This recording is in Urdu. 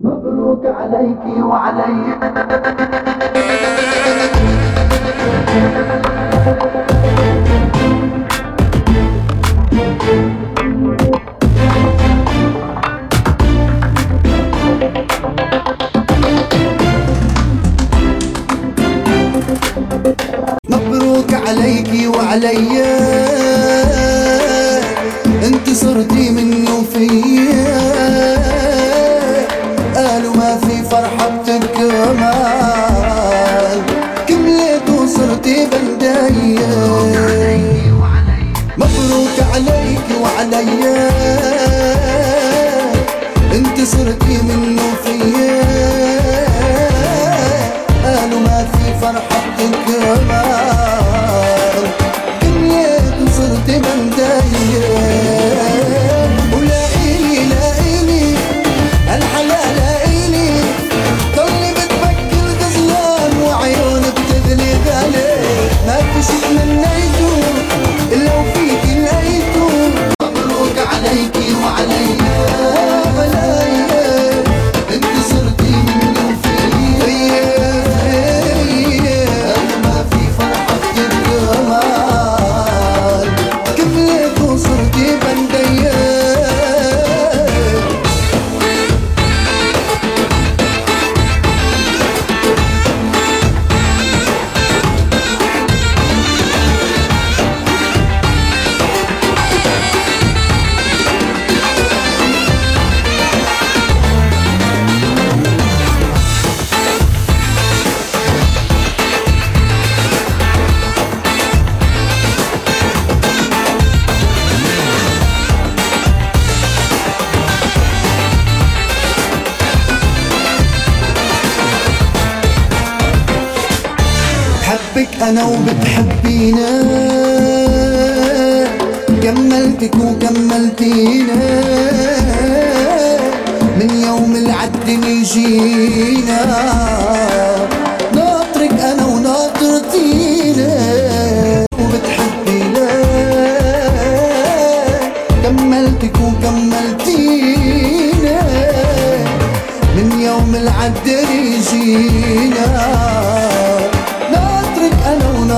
مبروك عليك وعلي. مبروك عليكي وعلي. انت صرتي مني وفيا وصرتي مبروك عليك وعلي انت صرتي منه فيا. قالوا ما في فرحة بتكمل ما في شي تمنيته بحبك انا وبتحبينا. كملتك وكملتينا. من يوم العد يجينا ناطرك انا وناطرتينا. وبتحبينا. كملتك وكملتينا. من يوم العد يجينا